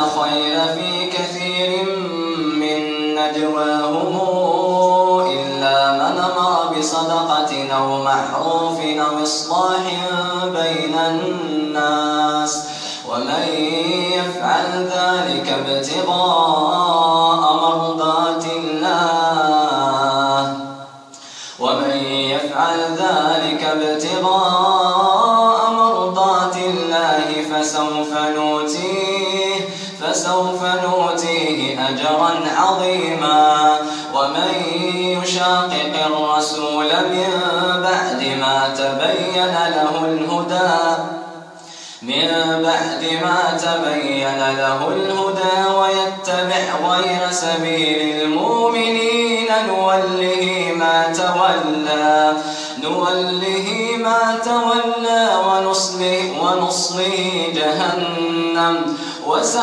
خير في كثير من نجواهم إلا من أمر بصدقة أو معروف أو إصلاح بين الناس ومن يفعل ذلك ابتغاء عظيما. ومن يشاقق الرسول من بعد ما تبين له الهدى من بعد ما تبين له الهدى ويتبع غير سبيل المؤمنين نوله ما تولى نوله ما تولى ونصله, ونصله جهنم. وساءت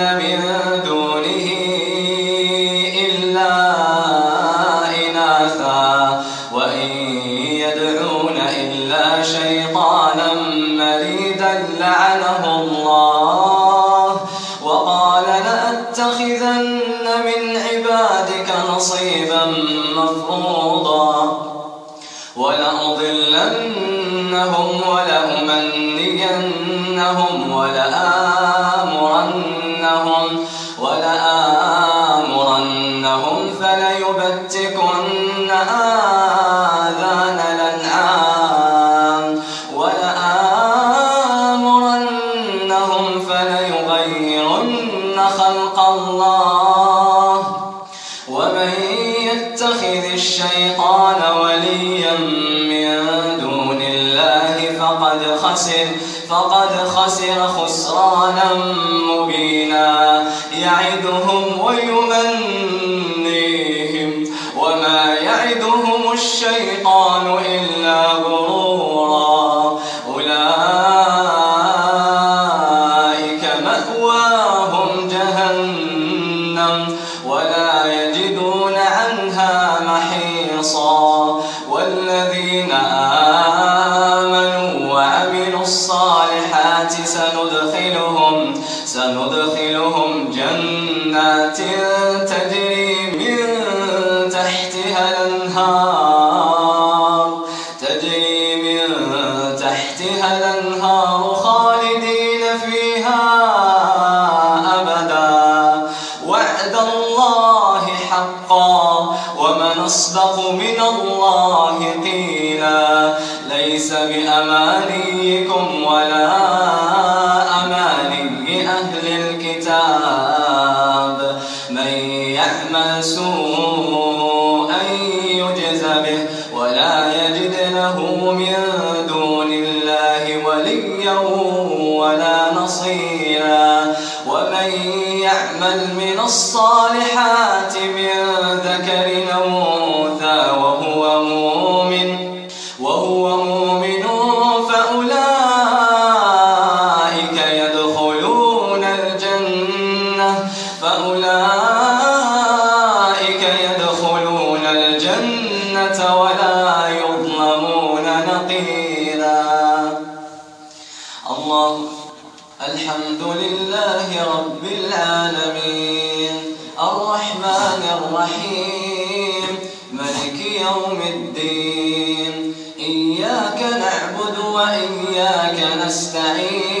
خسر خسرانا مبينا. يعدهم ويمنيهم. وما يعدهم الشيطان إلا الله قيلا ليس بأمانيكم ولا فأولئك يدخلون الجنة ولا يظلمون نقيرا الله الحمد لله رب العالمين. الرحمن الرحيم. ملك يوم الدين. إياك نعبد وإياك نستعين.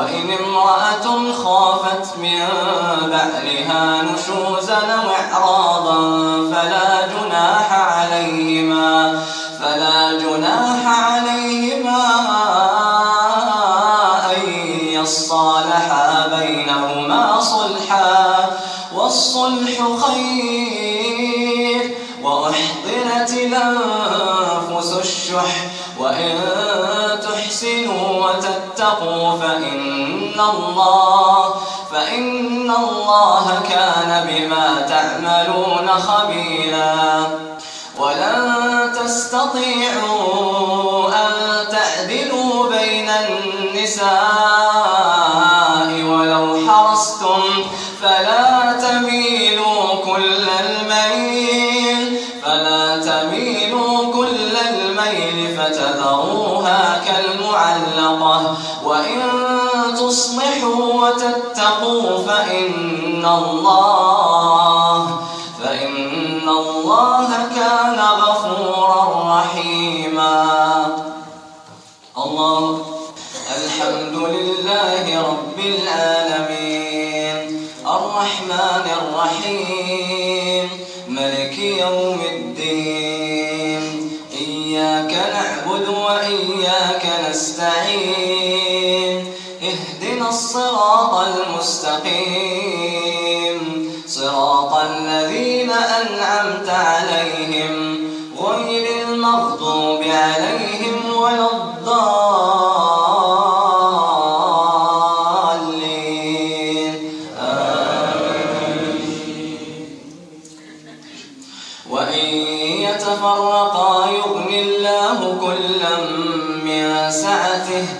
وإن امرأة خافت من بعلها نشوزا وإعراضا فلا جناح عليهما فلا جناح عليهما أن يصالحا بينهما صلحا والصلح خير. وأحضرت الأنفس الشح وإن تحسنوا وتتقوا فإن الله. فإن الله كان بما تعملون خبيرا. ولن تستطيعوا أن تعدلوا بين النساء ولو حرصتم. فلا تميلوا كل الميل. فلا تميلوا كل الميل فتذروها كالمعلقة. وإن تصلحوا وتتقوا فإن الله فإن الله كان غفورا رحيما. الله الحمد لله رب العالمين. الرحمن الرحيم. ملك يوم الدين. إياك نعبد وإياك نستعين. الصراط المستقيم. صراط الذين أنعمت عليهم. غير المغضوب عليهم ولا الضالين. وإن يتفرقا يغن الله كلا من سعته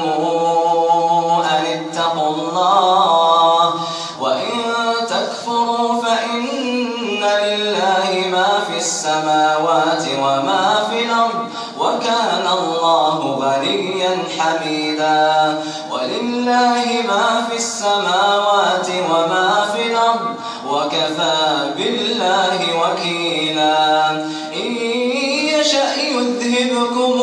حميدا. ولله ما في السماوات وما في الأرض وكفى بالله وكيلا. إن يشأ يذهبكم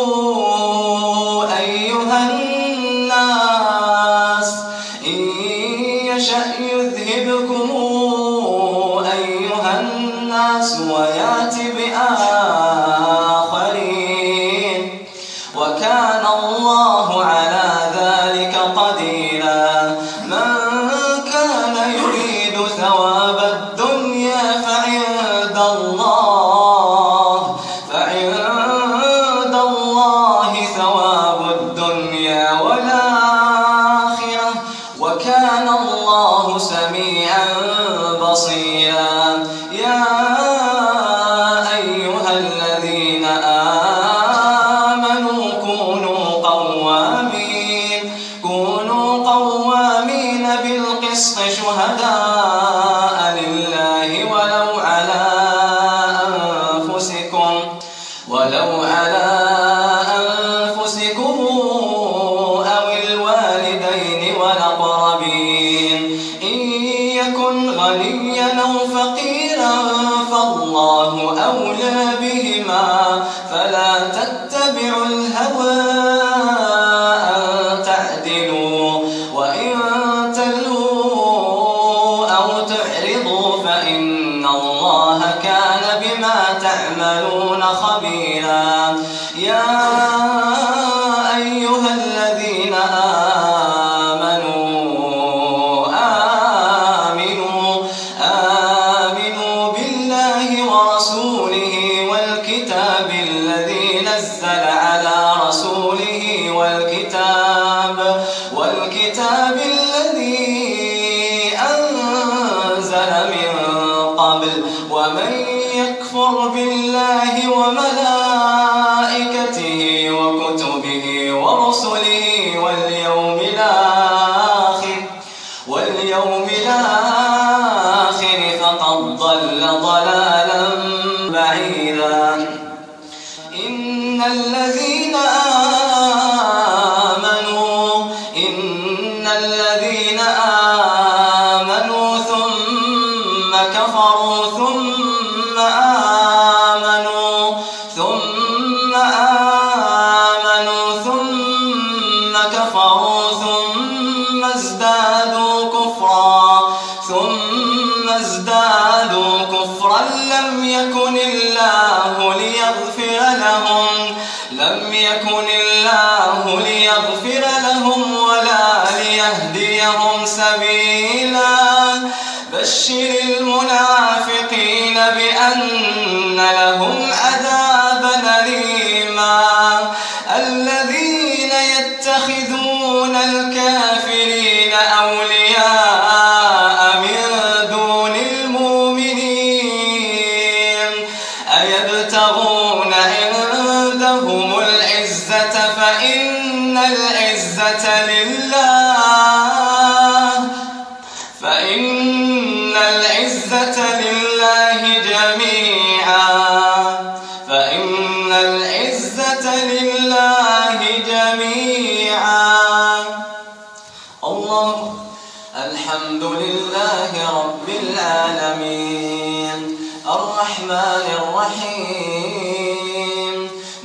والأقربين إن يكن غنيا أو فقيرا فالله أولى بهما. فلا تتبعوا على رسوله والكتاب والكتاب الذي أنزل من قبل ومن يكفر بالله وملائكته وكتبه ورسله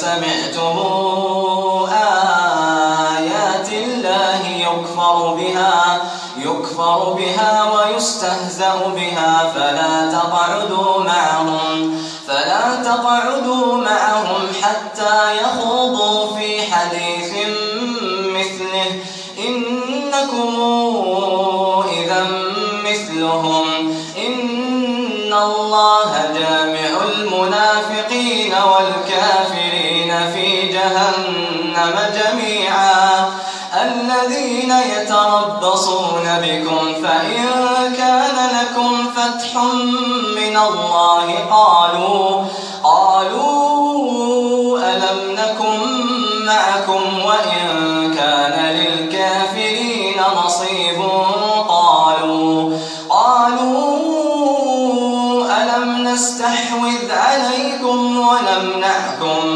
سمعتم آيات الله يكفر بها يكفر بها ويستهزأ بها فلا تقعدوا معهم فلا تقعدوا معهم حتى يخوضوا في حديث مثله. إنكم إذا مثلهم إن الله جامع المنافقين والكافرين. في جهنم جميعا. الذين يتربصون بكم فإن كان لكم فتح من الله قالوا قالوا ألم نكن معكم وإن كان للكافرين نصيب. قالوا قالوا ألم نستحوذ عليكم ونمنعكم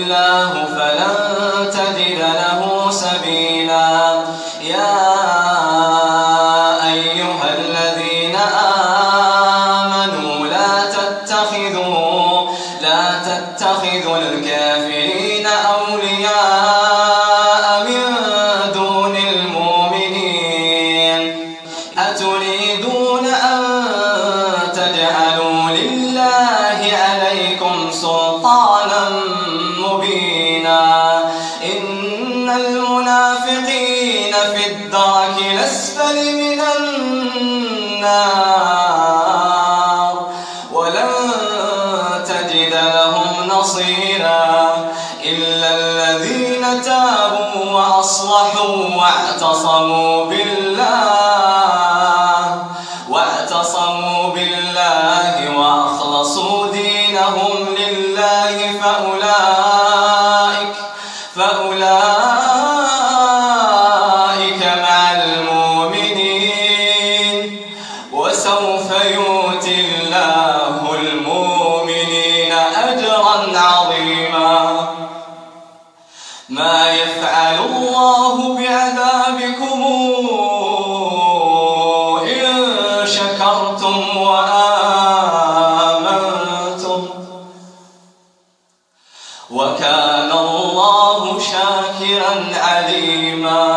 الله فلن تجد له سبيلا وأصلحوا واعتصموا بالله بعذابكم إن شكرتم وآمنتم. وكان الله شاكرا عليما.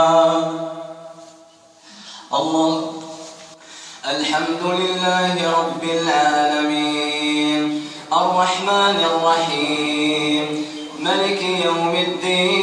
الله الحمد لله رب العالمين. الرحمن الرحيم. ملك يوم الدين.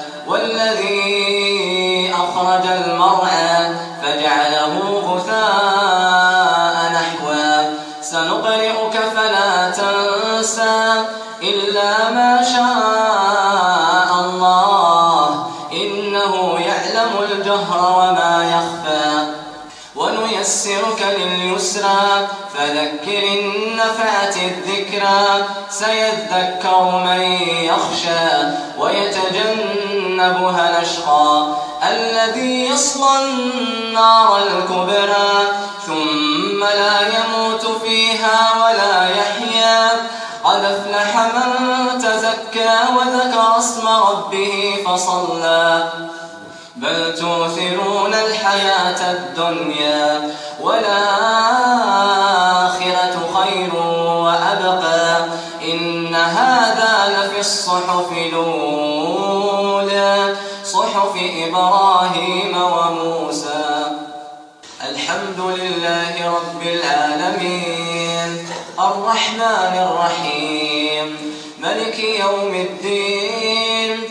والذي أخرج المرعى فجعله ونيسرك لليسرى فذكر إن نفعت الذكرى سيذكر من يخشى ويتجنبها الأشقى الذي يصلى النار الكبرى ثم لا يموت فيها ولا يحيا. قد أفلح من تزكى وذكر اسم ربه فصلى. بل تؤثرون الحياة الدنيا والآخرة خير وأبقى إن هذا لفي الصحف الأولى صحف إبراهيم وموسى. الحمد لله رب العالمين الرحمن الرحيم ملك يوم الدين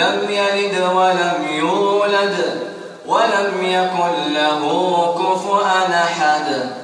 لم يلد ولم يولد ولم يكن له كفؤا أحد.